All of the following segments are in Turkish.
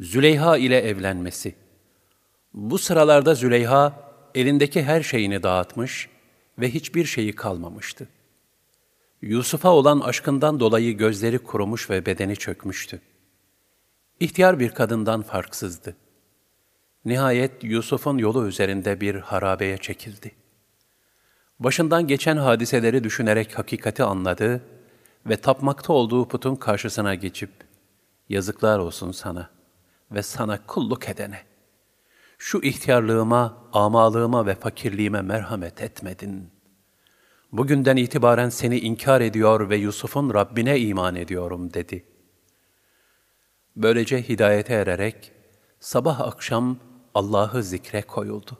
Züleyha ile evlenmesi. Bu sıralarda Züleyha elindeki her şeyini dağıtmış ve hiçbir şeyi kalmamıştı. Yusuf'a olan aşkından dolayı gözleri kurumuş ve bedeni çökmüştü. İhtiyar bir kadından farksızdı. Nihayet Yusuf'un yolu üzerinde bir harabeye çekildi. Başından geçen hadiseleri düşünerek hakikati anladı ve tapmakta olduğu putun karşısına geçip, yazıklar olsun sana ve sana kulluk edene. Şu ihtiyarlığıma, amalığıma ve fakirliğime merhamet etmedin. Bugünden itibaren seni inkar ediyor ve Yusuf'un Rabbine iman ediyorum dedi. Böylece hidayete ererek sabah akşam Allah'ı zikre koyuldu.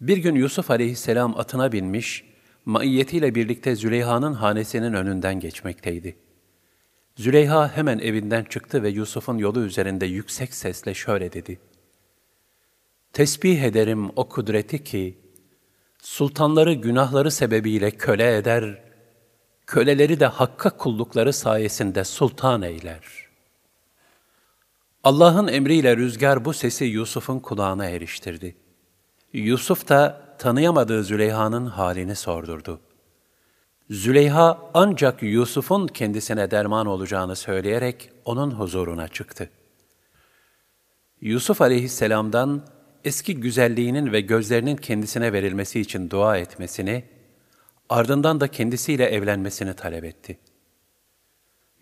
Bir gün Yusuf aleyhisselam atına binmiş, maiyetiyle birlikte Züleyha'nın hanesinin önünden geçmekteydi. Züleyha hemen evinden çıktı ve Yusuf'un yolu üzerinde yüksek sesle şöyle dedi. Tesbih ederim o kudreti ki, sultanları günahları sebebiyle köle eder, köleleri de hakka kullukları sayesinde sultan eyler. Allah'ın emriyle rüzgar bu sesi Yusuf'un kulağına eriştirdi. Yusuf da tanıyamadığı Züleyha'nın halini sordurdu. Züleyha ancak Yusuf'un kendisine derman olacağını söyleyerek onun huzuruna çıktı. Yusuf aleyhisselamdan eski güzelliğinin ve gözlerinin kendisine verilmesi için dua etmesini, ardından da kendisiyle evlenmesini talep etti.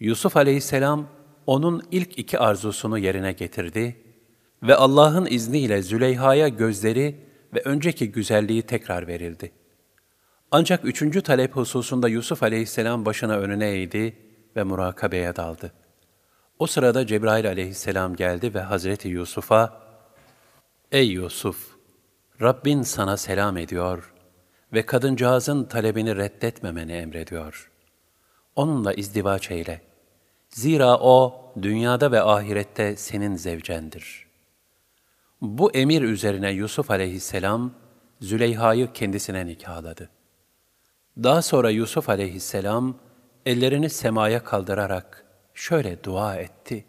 Yusuf aleyhisselam onun ilk iki arzusunu yerine getirdi ve Allah'ın izniyle Züleyha'ya gözleri ve önceki güzelliği tekrar verildi. Ancak üçüncü talep hususunda Yusuf aleyhisselam başına önüne eğdi ve murakabeye daldı. O sırada Cebrail aleyhisselam geldi ve Hazreti Yusuf'a, Ey Yusuf! Rabbin sana selam ediyor ve kadıncağızın talebini reddetmemeni emrediyor. Onunla izdivaç eyle. Zira o, dünyada ve ahirette senin zevcendir. Bu emir üzerine Yusuf aleyhisselam, Züleyha'yı kendisine nikahladı. Daha sonra Yusuf aleyhisselam, ellerini semaya kaldırarak şöyle dua etti.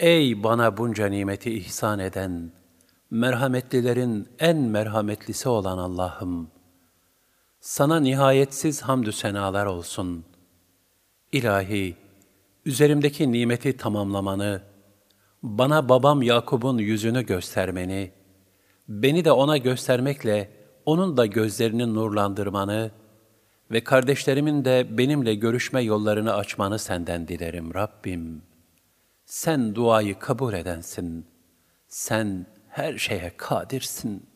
Ey bana bunca nimeti ihsan eden, merhametlilerin en merhametlisi olan Allah'ım! Sana nihayetsiz hamdü senalar olsun. İlahi, üzerimdeki nimeti tamamlamanı, bana babam Yakub'un yüzünü göstermeni, beni de ona göstermekle onun da gözlerini nurlandırmanı ve kardeşlerimin de benimle görüşme yollarını açmanı senden dilerim Rabbim. Sen duayı kabul edensin. Sen her şeye kadirsin.''